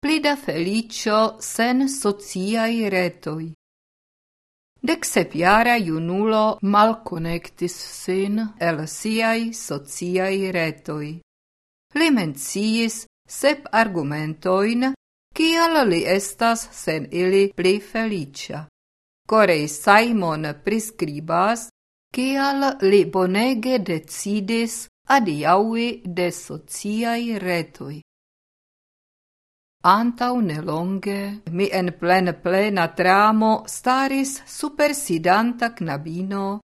plida felicio sen sociai retoi. Decsepjara mal malconectis sin el siai sociai retoi. Li menciis sep argumentoin, kial li estas sen ili pli felicia. Corei Simon prescribas, kial li bonege decidis adiaui de sociai retoi. Antau nelonge mi en plen plena tramo staris super sidanta knabino,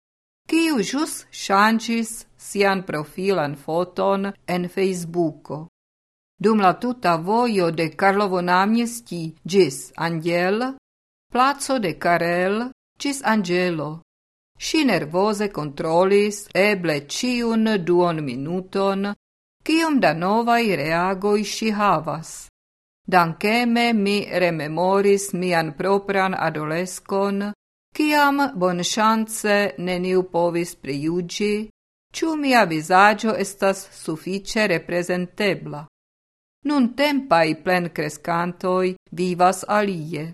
kiu jus sian profilan foton en Facebooko. Dum la tuta vojo de Karlovo namiesti gis Angel, placo de Karel gis Angelo. Si nervose controlis eble ciun duon minuton, kiom da novai reagoi si havas. Dankeme mi rememoris mian propran adoleskon, kiam bonŝance neniu povis prijuĝi, ĉu mia vizaĝo estas Nun reprezentebla. plen crescantoi vivas alie.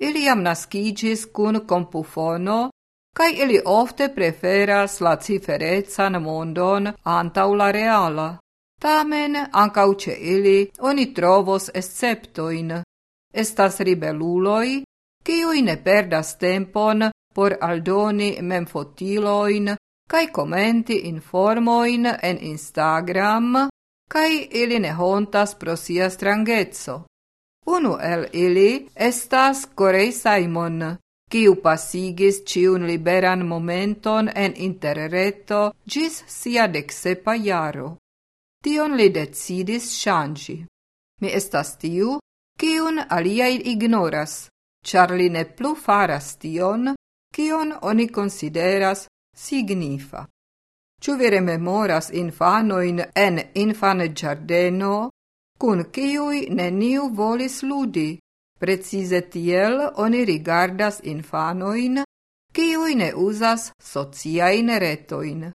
Ili jam kun kompufono, kaj ili ofte preferas la ciferecan mondon antaŭ la reala. Tamen, ancau ce ili, oni trovos esceptoin. Estas ribeluloi, ciui ne perdas tempon por aldoni memfotiloin cae commenti informoin en Instagram, cae ili ne hontas pro sia strangezzo. Unu el ili estas Corei Simon, kiu pasigis ciun liberan momenton en interreto gis sia dexepa jaro tion li decidis shangi. Mi estas tiu, kiun aliai ignoras, char li ne plu faras tion, kion oni consideras signifa. Ĉu vi rememoras infanoin en infanĝardeno, cun kiuj neniu volis ludi? precise tiel oni rigardas infanoin, kiuj ne usas sociain retoin.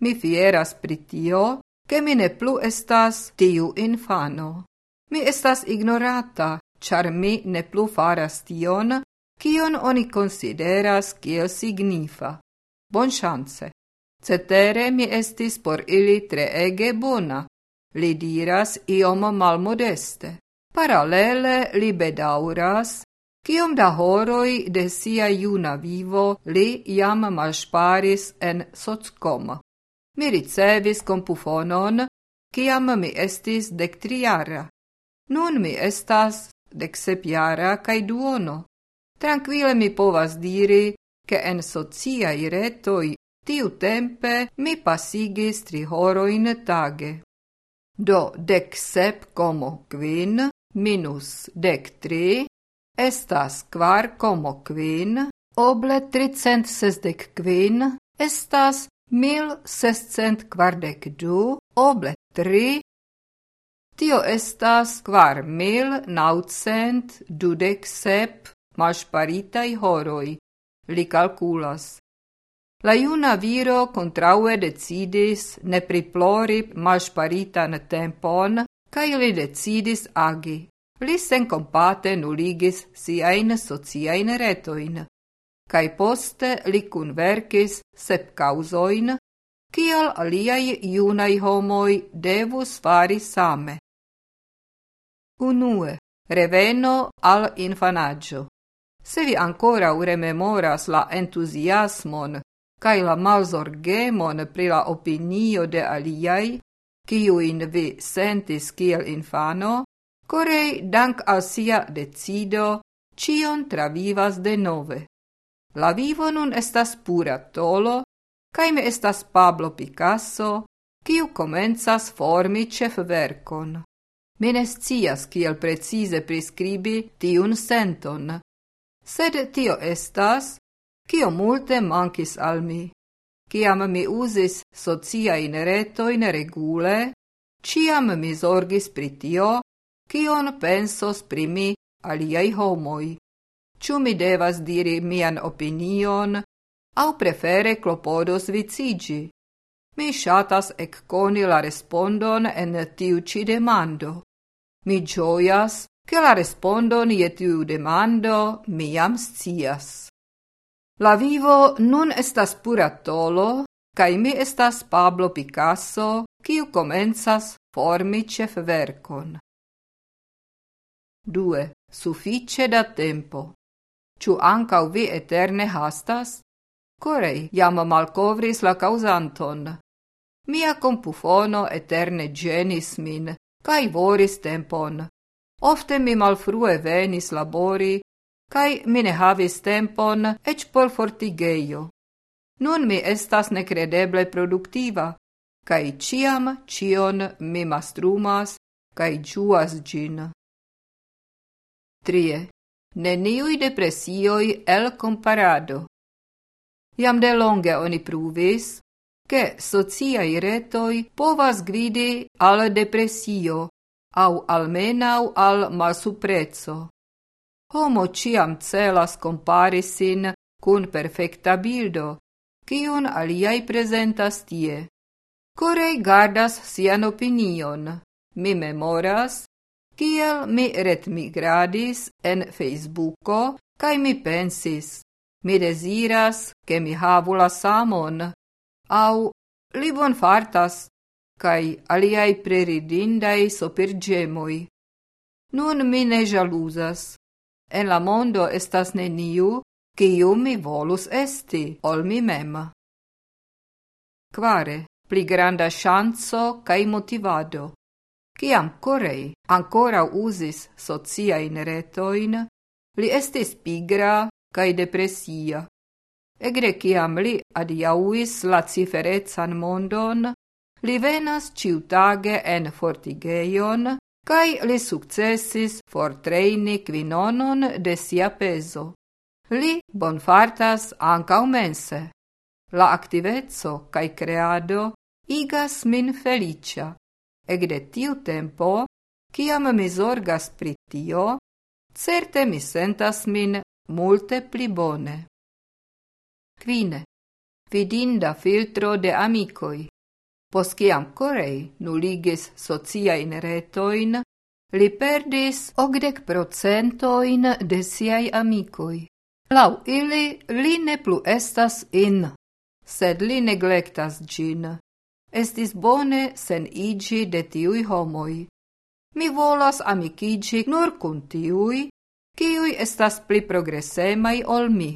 Mi fieras pritio, che mi ne plu estas tiu infano. Mi estas ignorata, char mi ne plu faras tion, kion oni consideras kiel signifa. Bon chance. Cetere mi estis por ili treege bona. Li diras iom malmodeste. Paralele li bedauras, kiom da horoi de sia juna vivo li jam malsparis en sockom. Mi ricevis compufonon, ciam mi estis dectriara. Nun mi estas decsepjara cae duono. Tranquile mi povas diri che en sociai retoi tiu tempe mi pasigis tri horoin tage. Do dec sep como quin minus dec tri estas quar como quin oble tricent sesdec quin estas mil sescent quardec du oble tri. Tio estas quar mil naucent dudec sep malsparitai horoi li calculas La iuna viro contraue decidis ne priplori malsparitan tempon, cae li decidis agi. Li sen compate nuligis siain sociain retoin cae poste li cunvercis sep causoin, kial aliai iunai homoi devus fari same. Unue, reveno al infanaggio. Se vi ancora rememoras la entusiasmon cae la malzorgemon pri la opinio de aliai, kiuin vi sentis kiel infano, corei dank al sia decido cion travivas de nove. La vivo nun estas pura tolo, cae me estas Pablo Picasso, kiu comenzas formi cef vercon. Mi ne scias kiel precize prescribi tiun senton, sed tio estas, kio multe mancis al mi. Ciam mi usis sociain retoin regule, ciam mi zorgis pri tio, kion pensos pri mi aliai homoi. Ciu mi devas diri mian opinion, au prefere clopodos vicigi? Mi shatas ecconi la respondon en tiu ci demando. Mi gioias che la respondon je tiu demando mi jam scias. La vivo nun estas pura tolo, cae mi estas Pablo Picasso, kiu comenzas formi cef vercon. 2. Suffice da tempo ciu ancau vi eterne hastas? Corei jam malcovris la causanton. Mia compufono eterne genis min, cae voris tempon. Ofte mi malfrue venis labori, cae mi ne havis tempon ec por fortigeio. Nun mi estas necredeble productiva, cae ciam cion mi mastrumas, cae giuas gin. Trie. Neniui depresioi el comparado. Iam de longe oni pruvis, che sociai retoi povas gridi al depresio, au almenau al malsuprezzo. Homo ciam celas comparisin cun perfecta bildo, cion aliai presentas tie. Corei gardas sian opinion. Mi memoras, kiel mi retmigradis en Facebooko, kai mi pensis, mi desiras, che mi havu la samon, au li bon fartas, cae aliai preridindai sopergemoi. Nun mi ne jalusas. En la mondo estas neniu, io mi volus esti, ol mi mem. Quare, pli granda chanzo cae motivado. Ciam corei ancora usis socia in retoin, li estis pigra cae depresia. Egre ciam li adiauis la ciferezan mondon, li venas ciutage en fortigeion, cae li successis fortreini quinonon de sia peso. Li bonfartas ancau mense. La activezzo cae creado igas min felicia. Egde tiu tempo, ciam mi zorgas pritio, certe mi sentas min multe pli bone. Quine, vidinda filtro de amicoi. posciam corei nuligis sociain retoin, li perdis ogdec procentoin de siai amicoi. Lau ili li ne plu estas in, sed li neglectas gin. Estis bone sen igi de tiui homoi. Mi volas amicigi nur cun tiui, kiui estas pli progresemai ol mi.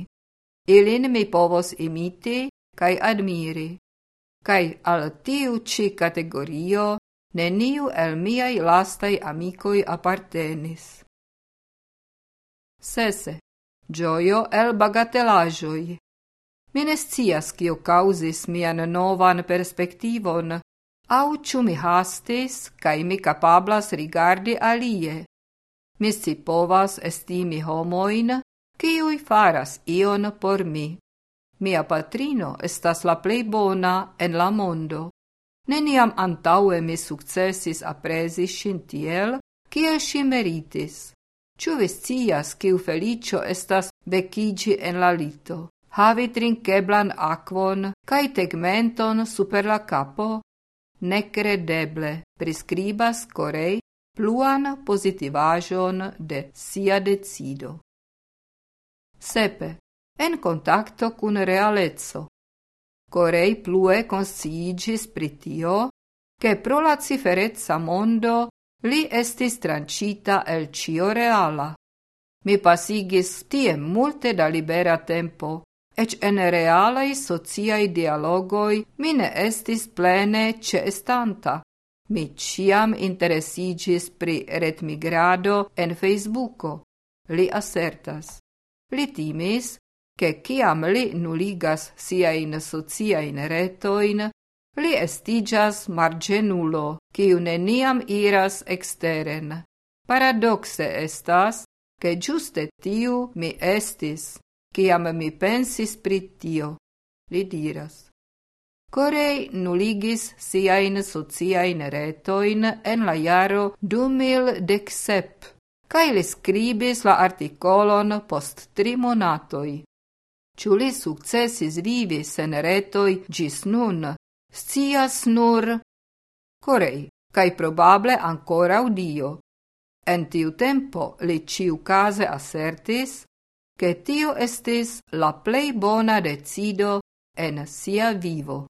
Ilin mi povos imiti cae admiri. Cae al tiu ci categorio neniu el miai lastai amicoi appartenis. Sese. Gioio el bagatelajoi. Mi ne scias kio causis mian novan perspektivon, au ciu mi hastis kaj mi capablas rigardi alie. Mi si povas estimi homoin, kiuj faras ion por mi. Mia patrino estas la plei bona en la mondo. Neniam antaue mi sukcesis apresi ŝin tiel, kiel si meritis. Ciu vestias, scias kiu estas becigi en la lito? Havi trinkeblan aquon, cae tegmenton super la capo? Necredeble, prescribas corei pluan positivajon de sia decido. Sepe. En contacto cun realezzo. Corei plue consciigis pritio, che pro la ciferezza mondo li estis trancita el cio reala. Mi pasigis tie multe da libera tempo, Ec en realai sociai dialogoi mi ne estis plene ceestanta. Mi ciam interesigis pri retmigrado en Facebooko, li assertas. Li timis, che ciam li nuligas siain sociain retoin, li estigas margenulo, ciu neniam iras exteren. Paradoxe estas, che giuste tiu mi estis. Ciam mi pensis pri tio, li diras. Corei nuligis siain sociain retoin en la jaro 2017, cae li scribis la articolon post tri monatoi. Ciu li successis vivi sen retoj gis nun, scias nur Corei, cae probable ancora udio. En tiu tempo li ciu case assertis che tio estis la plei bona decido en sia vivo.